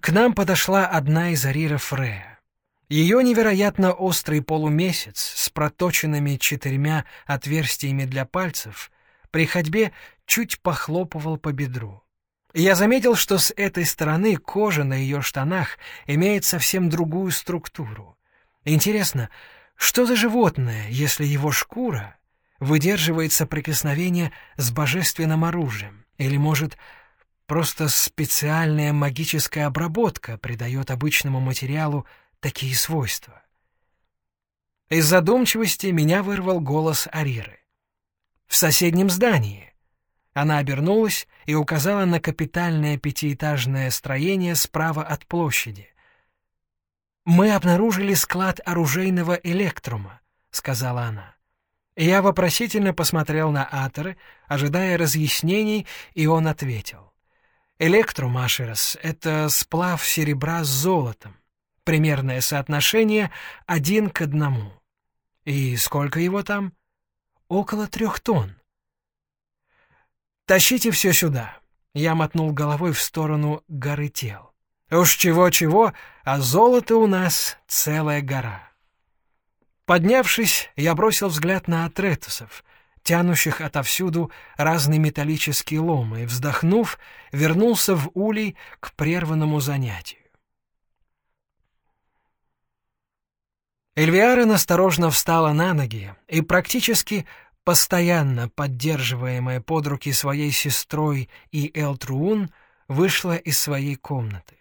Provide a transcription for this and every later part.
К нам подошла одна из ариров Рея. Ее невероятно острый полумесяц с проточенными четырьмя отверстиями для пальцев при ходьбе чуть похлопывал по бедру. Я заметил, что с этой стороны кожа на ее штанах имеет совсем другую структуру. Интересно, что за животное, если его шкура выдерживает соприкосновение с божественным оружием? Или, может, просто специальная магическая обработка придает обычному материалу такие свойства? Из задумчивости меня вырвал голос Ариры. «В соседнем здании». Она обернулась и указала на капитальное пятиэтажное строение справа от площади. «Мы обнаружили склад оружейного электрума», — сказала она. Я вопросительно посмотрел на Атеры, ожидая разъяснений, и он ответил. Электрум Ашерас — это сплав серебра с золотом. Примерное соотношение один к одному. И сколько его там? Около трех тонн. «Тащите все сюда!» Я мотнул головой в сторону горы тел. «Уж чего-чего, а золото у нас целая гора». Поднявшись, я бросил взгляд на атретусов, тянущих отовсюду разные металлические ломы, и, вздохнув, вернулся в улей к прерванному занятию. Эльвиара осторожно встала на ноги и, практически постоянно поддерживаемая под руки своей сестрой и Элтруун, вышла из своей комнаты.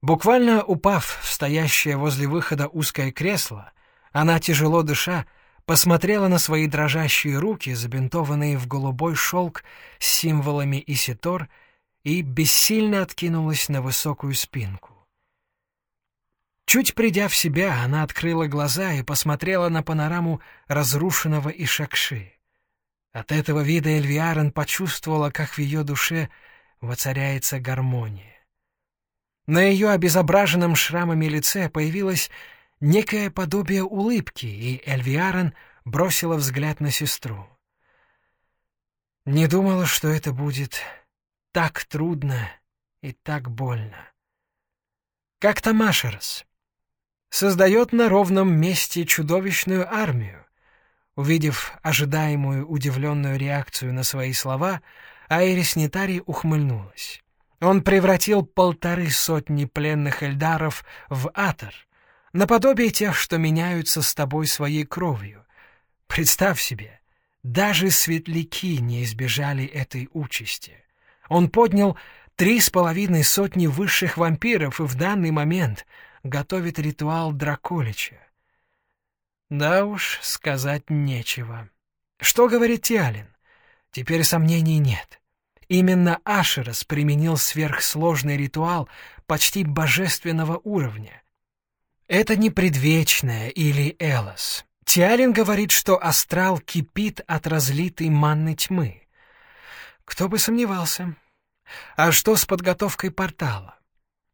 Буквально упав в стоящее возле выхода узкое кресло, она, тяжело дыша, посмотрела на свои дрожащие руки, забинтованные в голубой шелк с символами Иситор, и бессильно откинулась на высокую спинку. Чуть придя в себя, она открыла глаза и посмотрела на панораму разрушенного Ишакши. От этого вида Эльвиарен почувствовала, как в ее душе воцаряется гармония. На ее обезображенном шрамами лице появилась некое подобие улыбки, и Эльвиарен бросила взгляд на сестру. Не думала, что это будет так трудно и так больно. Как Тамашерс создает на ровном месте чудовищную армию. Увидев ожидаемую удивленную реакцию на свои слова, Айрис Нетари ухмыльнулась. Он превратил полторы сотни пленных эльдаров в атор, наподобие тех, что меняются с тобой своей кровью. Представь себе, даже светляки не избежали этой участи. Он поднял три с половиной сотни высших вампиров и в данный момент готовит ритуал Драколича. Да уж, сказать нечего. Что говорит Тиалин? Теперь сомнений нет. Именно Ашерас применил сверхсложный ритуал почти божественного уровня, это не предвечное или Элос. Тиалин говорит, что астрал кипит от разлитой манны тьмы. Кто бы сомневался. А что с подготовкой портала?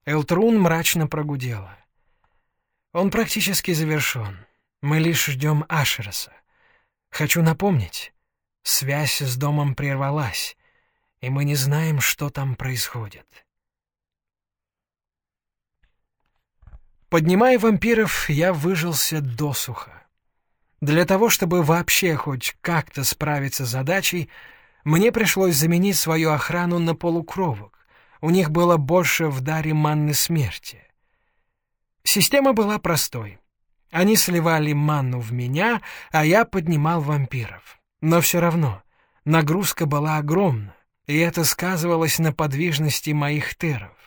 Элтрун мрачно прогудела. Он практически завершен. Мы лишь ждем Ашераса. Хочу напомнить, связь с домом прервалась, и мы не знаем, что там происходит. Поднимая вампиров, я выжился досуха. Для того, чтобы вообще хоть как-то справиться с задачей, мне пришлось заменить свою охрану на полукровок. У них было больше в даре манны смерти. Система была простой. Они сливали манну в меня, а я поднимал вампиров. Но все равно нагрузка была огромна, и это сказывалось на подвижности моих теров.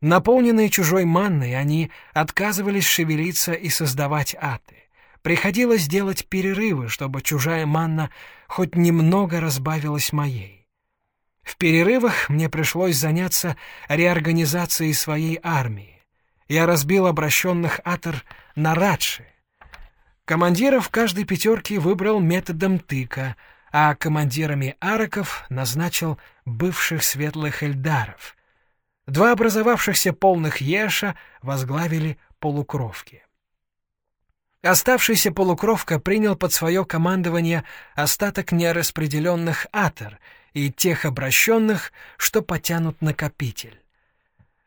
Наполненные чужой манной, они отказывались шевелиться и создавать аты. Приходилось делать перерывы, чтобы чужая манна хоть немного разбавилась моей. В перерывах мне пришлось заняться реорганизацией своей армии. Я разбил обращенных атор на радши. Командиров каждой пятерки выбрал методом тыка, а командирами араков назначил бывших светлых эльдаров — Два образовавшихся полных Еша возглавили полукровки. Оставшийся полукровка принял под свое командование остаток нераспределенных атор и тех обращенных, что потянут накопитель.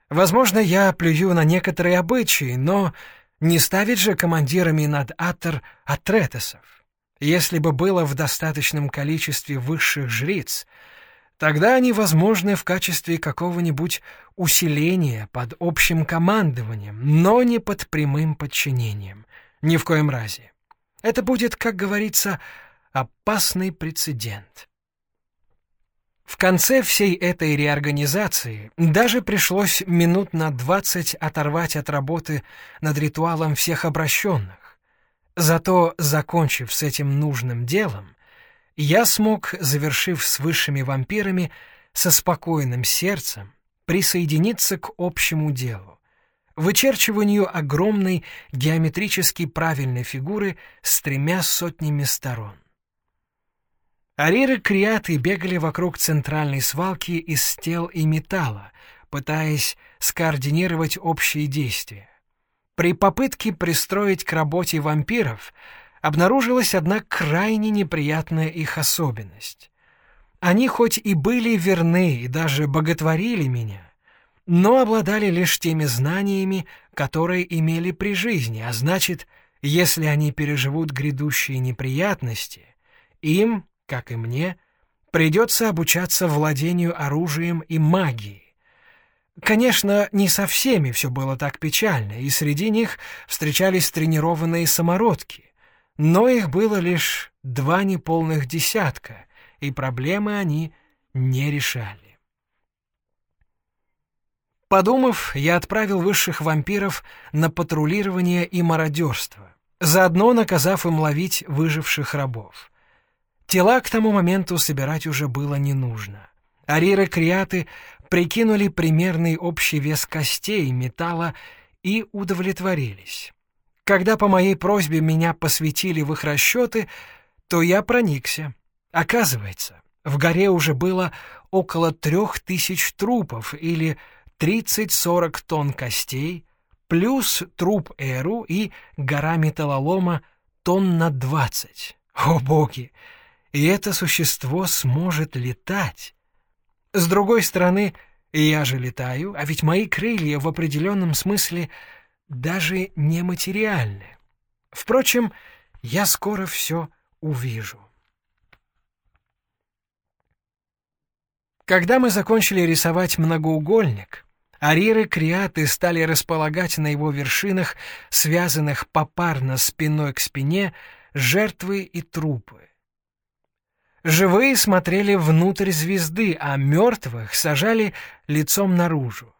Возможно, я плюю на некоторые обычаи, но не ставить же командирами над Атер Атретесов. Если бы было в достаточном количестве высших жриц, тогда они возможны в качестве какого-нибудь усиления под общим командованием, но не под прямым подчинением. Ни в коем разе. Это будет, как говорится, опасный прецедент. В конце всей этой реорганизации даже пришлось минут на двадцать оторвать от работы над ритуалом всех обращенных. Зато, закончив с этим нужным делом, я смог, завершив с высшими вампирами, со спокойным сердцем присоединиться к общему делу, вычерчиванию огромной геометрически правильной фигуры с тремя сотнями сторон. Ариры криаты бегали вокруг центральной свалки из тел и металла, пытаясь скоординировать общие действия. При попытке пристроить к работе вампиров обнаружилась одна крайне неприятная их особенность. Они хоть и были верны и даже боготворили меня, но обладали лишь теми знаниями, которые имели при жизни, а значит, если они переживут грядущие неприятности, им как и мне, придется обучаться владению оружием и магией. Конечно, не со всеми все было так печально, и среди них встречались тренированные самородки, но их было лишь два неполных десятка, и проблемы они не решали. Подумав, я отправил высших вампиров на патрулирование и мародерство, заодно наказав им ловить выживших рабов. Тела к тому моменту собирать уже было не нужно. Ариры-криаты прикинули примерный общий вес костей, металла и удовлетворились. Когда по моей просьбе меня посвятили в их расчеты, то я проникся. Оказывается, в горе уже было около трех тысяч трупов или 30-40 тонн костей, плюс труп Эру и гора металлолома тонн на 20. О боги! и это существо сможет летать. С другой стороны, я же летаю, а ведь мои крылья в определенном смысле даже нематериальны. Впрочем, я скоро все увижу. Когда мы закончили рисовать многоугольник, ариры-криаты стали располагать на его вершинах, связанных попарно спиной к спине, жертвы и трупы. Живые смотрели внутрь звезды, а мертвых сажали лицом наружу.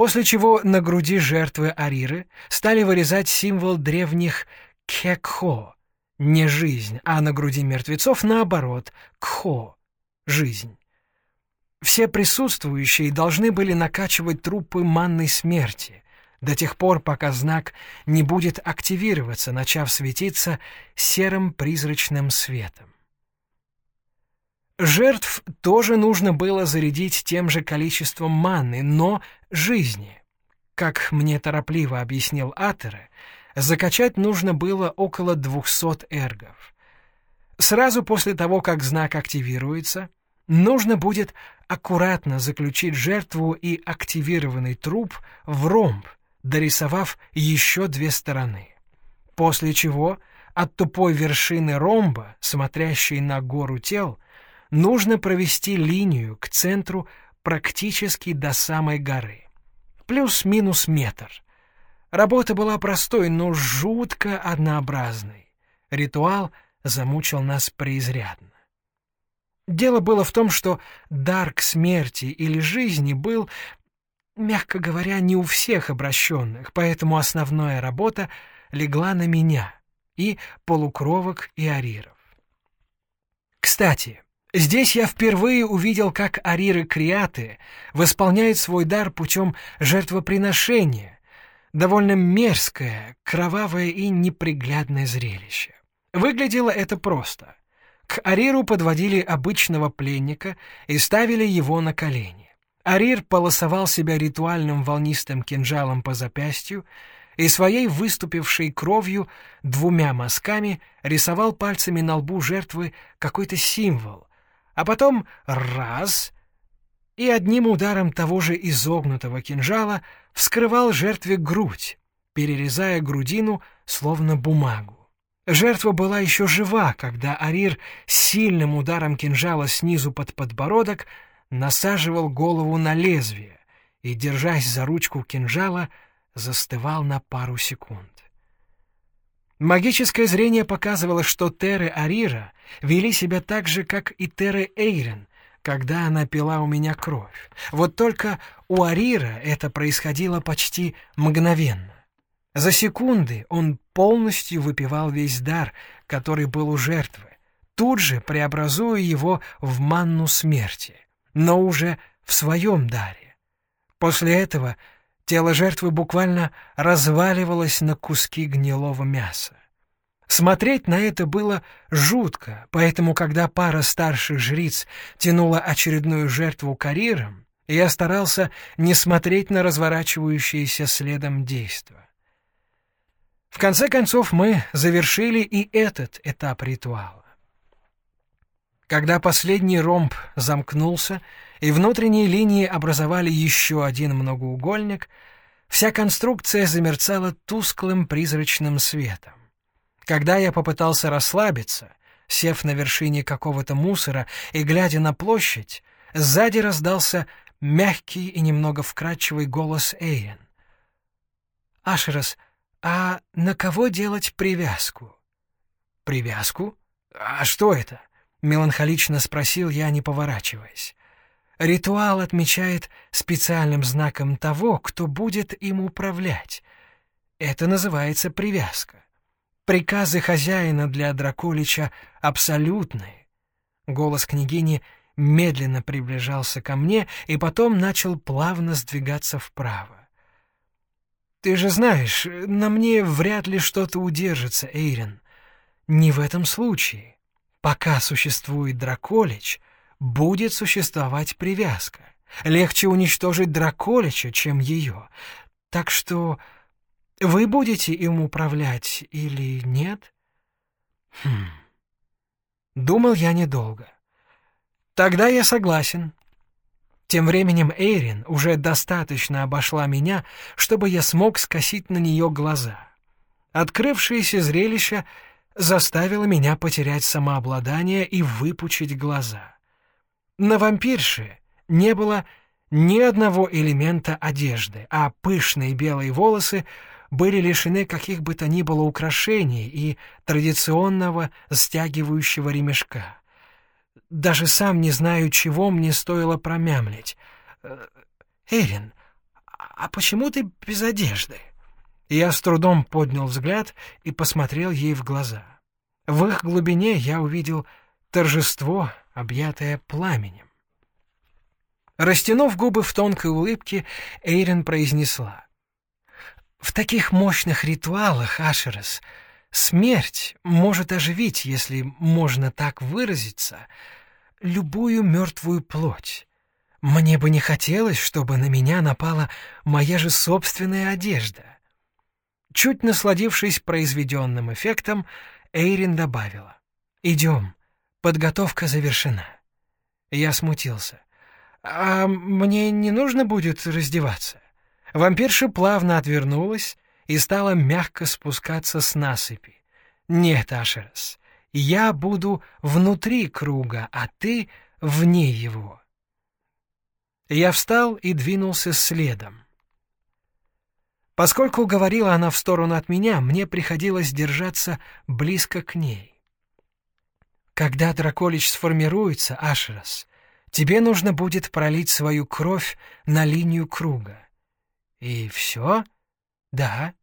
После чего на груди жертвы Ариры стали вырезать символ древних Кекхо — не жизнь, а на груди мертвецов наоборот — Кхо — жизнь. Все присутствующие должны были накачивать трупы манной смерти до тех пор, пока знак не будет активироваться, начав светиться серым призрачным светом. Жертв тоже нужно было зарядить тем же количеством маны, но жизни. Как мне торопливо объяснил Атере, закачать нужно было около 200 эргов. Сразу после того, как знак активируется, нужно будет аккуратно заключить жертву и активированный труп в ромб, дорисовав еще две стороны. После чего от тупой вершины ромба, смотрящей на гору тел, нужно провести линию к центру практически до самой горы. Плюс-минус метр. Работа была простой, но жутко однообразной. Ритуал замучил нас преизрядно. Дело было в том, что дар к смерти или жизни был, мягко говоря, не у всех обращенных, поэтому основная работа легла на меня и полукровок и ариров. Кстати, Здесь я впервые увидел, как ариры-криаты восполняют свой дар путем жертвоприношения. Довольно мерзкое, кровавое и неприглядное зрелище. Выглядело это просто. К Ариру подводили обычного пленника и ставили его на колени. Арир полосовал себя ритуальным волнистым кинжалом по запястью и своей выступившей кровью двумя мазками рисовал пальцами на лбу жертвы какой-то символ, а потом раз — и одним ударом того же изогнутого кинжала вскрывал жертве грудь, перерезая грудину, словно бумагу. Жертва была еще жива, когда Арир сильным ударом кинжала снизу под подбородок насаживал голову на лезвие и, держась за ручку кинжала, застывал на пару секунд. Магическое зрение показывало, что Теры Арира вели себя так же, как и Теры Эйрен, когда она пила у меня кровь. Вот только у Арира это происходило почти мгновенно. За секунды он полностью выпивал весь дар, который был у жертвы, тут же преобразуя его в манну смерти, но уже в своем даре. После этого тело жертвы буквально разваливалось на куски гнилого мяса. Смотреть на это было жутко, поэтому, когда пара старших жриц тянула очередную жертву карьером, я старался не смотреть на разворачивающееся следом действо. В конце концов, мы завершили и этот этап ритуала. Когда последний ромб замкнулся, и внутренние линии образовали еще один многоугольник, вся конструкция замерцала тусклым призрачным светом. Когда я попытался расслабиться, сев на вершине какого-то мусора и глядя на площадь, сзади раздался мягкий и немного вкрадчивый голос Эйен. «Ашерас, — «А на кого делать привязку?» «Привязку? А что это?» — меланхолично спросил я, не поворачиваясь. «Ритуал отмечает специальным знаком того, кто будет им управлять. Это называется привязка. Приказы хозяина для Драколича абсолютные». Голос княгини медленно приближался ко мне и потом начал плавно сдвигаться вправо. Ты же знаешь, на мне вряд ли что-то удержится, Эйрен. Не в этом случае. Пока существует Драколич, будет существовать привязка. Легче уничтожить Драколича, чем ее. Так что вы будете им управлять или нет? Хм. Думал я недолго. Тогда я согласен. Тем временем Эйрин уже достаточно обошла меня, чтобы я смог скосить на нее глаза. Открывшееся зрелище заставило меня потерять самообладание и выпучить глаза. На вампирше не было ни одного элемента одежды, а пышные белые волосы были лишены каких бы то ни было украшений и традиционного стягивающего ремешка. Даже сам не знаю, чего мне стоило промямлить. Э, «Эрин, а почему ты без одежды?» Я с трудом поднял взгляд и посмотрел ей в глаза. В их глубине я увидел торжество, объятое пламенем. Растянув губы в тонкой улыбке, Эйрин произнесла. «В таких мощных ритуалах, Ашерес, смерть может оживить, если можно так выразиться, любую мертвую плоть. Мне бы не хотелось, чтобы на меня напала моя же собственная одежда. Чуть насладившись произведенным эффектом, Эйрин добавила. «Идем, подготовка завершена». Я смутился. «А мне не нужно будет раздеваться?» Вампирша плавно отвернулась и стала мягко спускаться с насыпи. «Нет, Ашерас, я буду внутри круга, а ты вне его. Я встал и двинулся следом. Поскольку говорила она в сторону от меня, мне приходилось держаться близко к ней. Когда Драколич сформируется, Ашерас, тебе нужно будет пролить свою кровь на линию круга. И все? Да.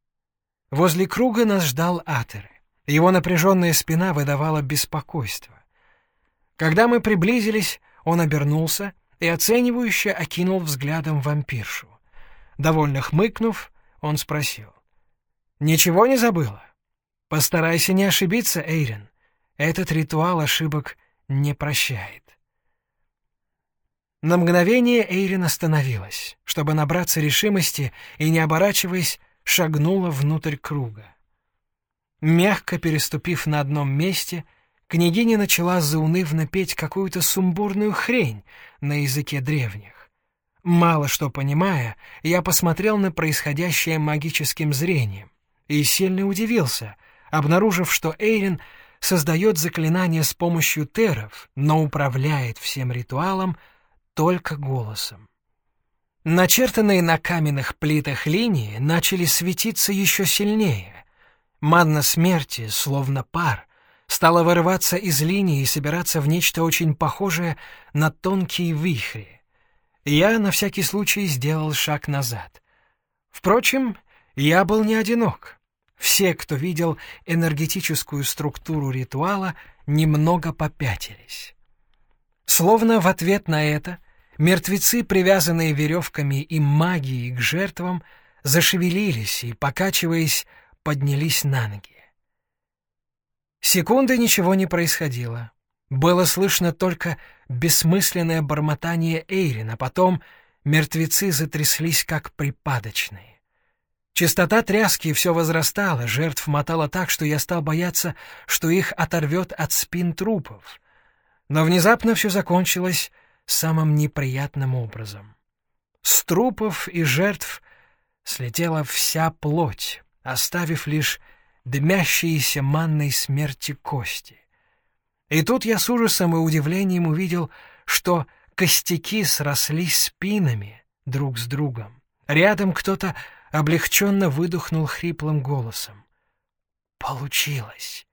Возле круга нас ждал Атеры. Его напряженная спина выдавала беспокойство. Когда мы приблизились, он обернулся и оценивающе окинул взглядом вампиршу. Довольно хмыкнув, он спросил. «Ничего не забыла? Постарайся не ошибиться, Эйрин. Этот ритуал ошибок не прощает». На мгновение Эйрин остановилась, чтобы набраться решимости и, не оборачиваясь, шагнула внутрь круга. Мягко переступив на одном месте, княгиня начала заунывно петь какую-то сумбурную хрень на языке древних. Мало что понимая, я посмотрел на происходящее магическим зрением и сильно удивился, обнаружив, что Эйрин создает заклинание с помощью теров, но управляет всем ритуалом только голосом. Начертанные на каменных плитах линии начали светиться еще сильнее. Манна смерти, словно пар, стала вырываться из линии и собираться в нечто очень похожее на тонкие вихри. Я на всякий случай сделал шаг назад. Впрочем, я был не одинок. Все, кто видел энергетическую структуру ритуала, немного попятились. Словно в ответ на это мертвецы, привязанные веревками и магией к жертвам, зашевелились и, покачиваясь, поднялись на ноги. Секунды ничего не происходило. Было слышно только бессмысленное бормотание Эйрин, а потом мертвецы затряслись, как припадочные. Частота тряски все возрастала, жертв мотало так, что я стал бояться, что их оторвет от спин трупов. Но внезапно все закончилось самым неприятным образом. С трупов и жертв слетела вся плоть, оставив лишь дымящиеся манной смерти кости. И тут я с ужасом и удивлением увидел, что костяки срослись спинами друг с другом. Рядом кто-то облегченно выдохнул хриплым голосом. Получилось.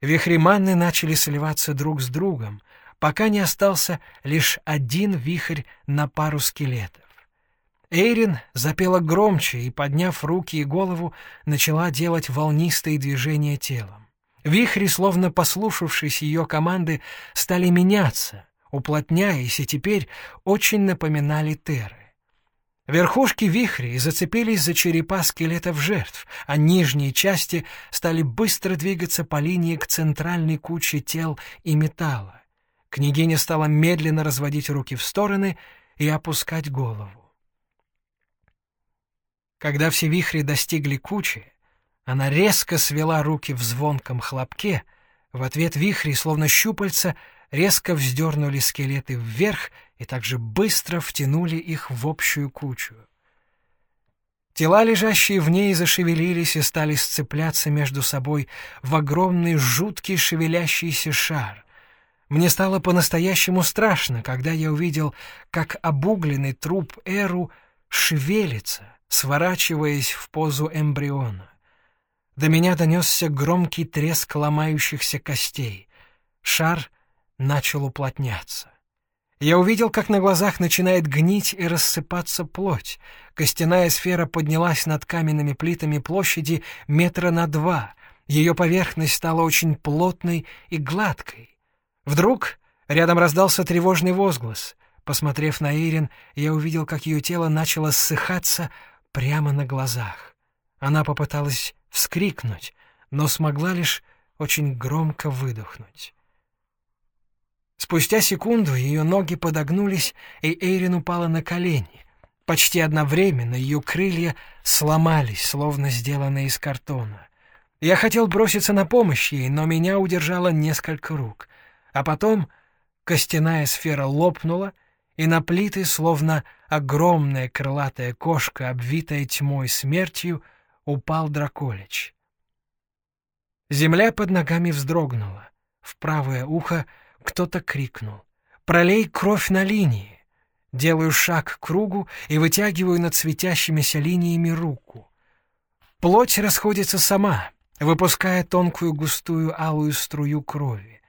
Вихреманны начали сливаться друг с другом, пока не остался лишь один вихрь на пару скелетов. Эйрин запела громче и, подняв руки и голову, начала делать волнистые движения телом. Вихри, словно послушавшись ее команды, стали меняться, уплотняясь, и теперь очень напоминали теры. Верхушки вихрей зацепились за черепа скелетов жертв, а нижние части стали быстро двигаться по линии к центральной куче тел и металла. Княгиня стала медленно разводить руки в стороны и опускать голову. Когда все вихри достигли кучи, она резко свела руки в звонком хлопке, в ответ вихри, словно щупальца, резко вздернули скелеты вверх и также быстро втянули их в общую кучу. Тела, лежащие в ней, зашевелились и стали сцепляться между собой в огромный жуткий шевелящийся шар. Мне стало по-настоящему страшно, когда я увидел, как обугленный труп Эру шевелится, сворачиваясь в позу эмбриона. До меня донесся громкий треск ломающихся костей. Шар начал уплотняться. Я увидел, как на глазах начинает гнить и рассыпаться плоть. Костяная сфера поднялась над каменными плитами площади метра на два. Ее поверхность стала очень плотной и гладкой. Вдруг рядом раздался тревожный возглас. Посмотрев на Ирин, я увидел, как ее тело начало ссыхаться прямо на глазах. Она попыталась вскрикнуть, но смогла лишь очень громко выдохнуть. Спустя секунду ее ноги подогнулись, и Эйрин упала на колени. Почти одновременно ее крылья сломались, словно сделанные из картона. Я хотел броситься на помощь ей, но меня удержало несколько рук. А потом костяная сфера лопнула, и на плиты, словно огромная крылатая кошка, обвитая тьмой смертью, упал Драколич. Земля под ногами вздрогнула. В правое ухо — кто-то крикнул. «Пролей кровь на линии!» Делаю шаг к кругу и вытягиваю над светящимися линиями руку. Плоть расходится сама, выпуская тонкую густую алую струю крови.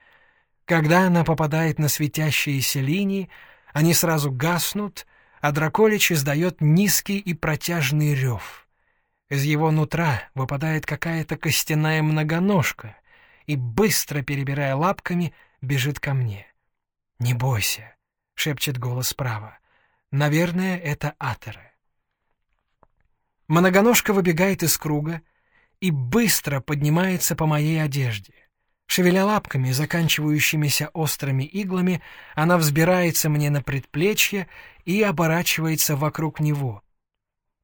Когда она попадает на светящиеся линии, они сразу гаснут, а Драколич издает низкий и протяжный рев. Из его нутра выпадает какая-то костяная многоножка и, быстро перебирая лапками, бежит ко мне. «Не бойся», — шепчет голос справа. «Наверное, это атеры». Многоножка выбегает из круга и быстро поднимается по моей одежде. Шевеля лапками, заканчивающимися острыми иглами, она взбирается мне на предплечье и оборачивается вокруг него.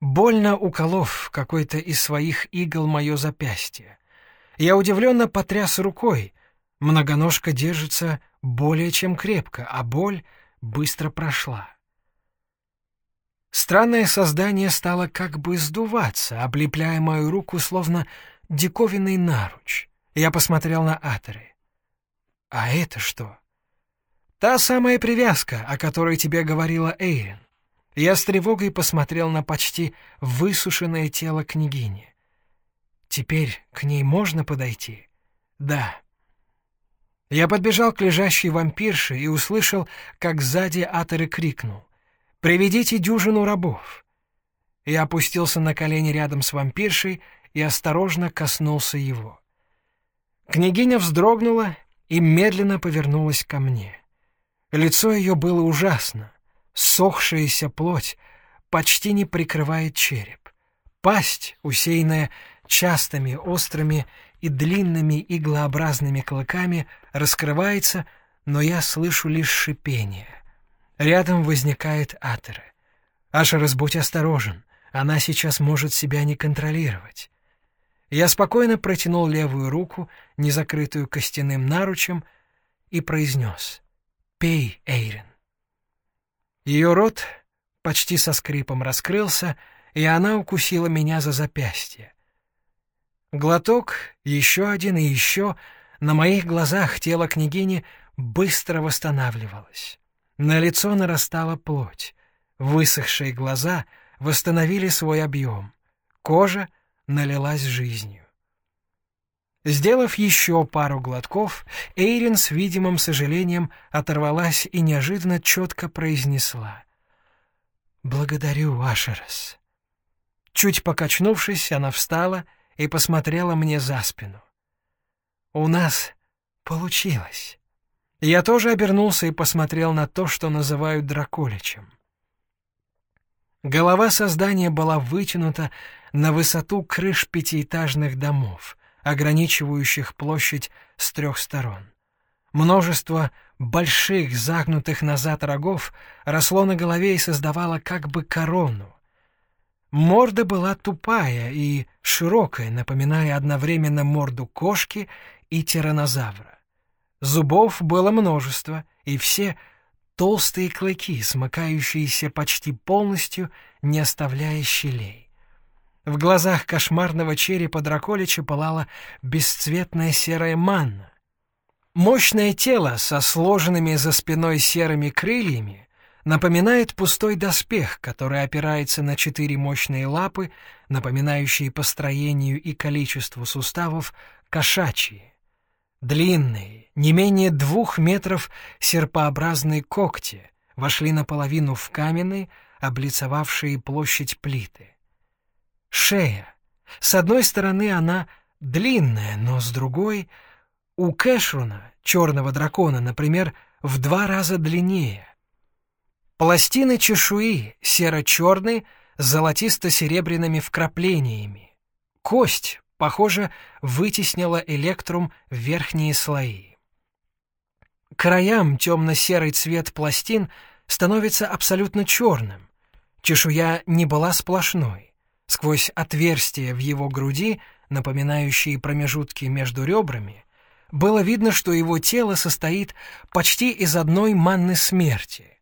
Больно уколов какой-то из своих игл мое запястье. Я удивленно потряс рукой, Многоножка держится более чем крепко, а боль быстро прошла. Странное создание стало как бы сдуваться, облепляя мою руку, словно диковинный наруч. Я посмотрел на Атеры. «А это что?» «Та самая привязка, о которой тебе говорила Эйрин». Я с тревогой посмотрел на почти высушенное тело княгини. «Теперь к ней можно подойти?» «Да». Я подбежал к лежащей вампирше и услышал, как сзади Атеры крикнул. «Приведите дюжину рабов!» Я опустился на колени рядом с вампиршей и осторожно коснулся его. Княгиня вздрогнула и медленно повернулась ко мне. Лицо ее было ужасно. Сохшаяся плоть почти не прикрывает череп. Пасть, усеянная частыми, острыми и длинными иглообразными клыками, раскрывается, но я слышу лишь шипение. Рядом возникает Атера. «Ашерас, будь осторожен, она сейчас может себя не контролировать». Я спокойно протянул левую руку, не закрытую костяным наручем, и произнес «Пей, Эйрин». Ее рот почти со скрипом раскрылся, и она укусила меня за запястье. Глоток, еще один и еще, на моих глазах тело княгини быстро восстанавливалось. На лицо нарастала плоть, высохшие глаза восстановили свой объем, кожа налилась жизнью. Сделав еще пару глотков, Эйрин с видимым сожалением оторвалась и неожиданно четко произнесла. «Благодарю, Ашерас». Чуть покачнувшись, она встала и посмотрела мне за спину. «У нас получилось». Я тоже обернулся и посмотрел на то, что называют драколичем. Голова создания была вытянута на высоту крыш пятиэтажных домов — ограничивающих площадь с трех сторон. Множество больших загнутых назад рогов росло на голове и создавало как бы корону. Морда была тупая и широкая, напоминая одновременно морду кошки и тиранозавра. Зубов было множество, и все толстые клыки, смыкающиеся почти полностью, не оставляя щелей. В глазах кошмарного черепа Драколича пылала бесцветная серая манна. Мощное тело со сложенными за спиной серыми крыльями напоминает пустой доспех, который опирается на четыре мощные лапы, напоминающие по строению и количеству суставов кошачьи. Длинные, не менее двух метров серпообразные когти вошли наполовину в каменные, облицовавшие площадь плиты шея. С одной стороны она длинная, но с другой — у Кэшруна, черного дракона, например, в два раза длиннее. Пластины чешуи серо-черные с золотисто-серебряными вкраплениями. Кость, похоже, вытеснила электрум в верхние слои. Краям темно-серый цвет пластин становится абсолютно черным. Чешуя не была сплошной. Сквозь отверстия в его груди, напоминающие промежутки между ребрами, было видно, что его тело состоит почти из одной манны смерти.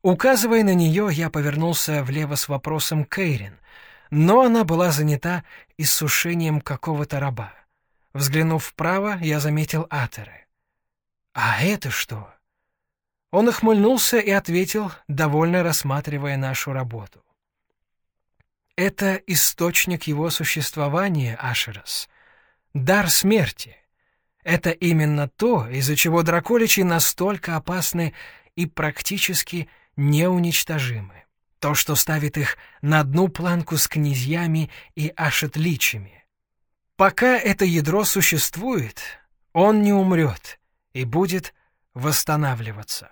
Указывая на нее, я повернулся влево с вопросом Кейрин, но она была занята иссушением какого-то раба. Взглянув вправо, я заметил Атеры. «А это что?» Он охмыльнулся и ответил, довольно рассматривая нашу работу. Это источник его существования, Ашерас. Дар смерти. Это именно то, из-за чего драколичи настолько опасны и практически неуничтожимы. То, что ставит их на одну планку с князьями и ашетличами. Пока это ядро существует, он не умрет и будет восстанавливаться.